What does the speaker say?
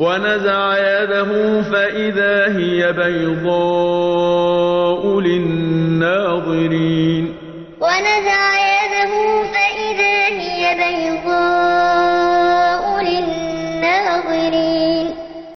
ونزع يده فإذا هي بيضاء للناظرين. ونزع يده فإذا هي بيضاء للناظرين.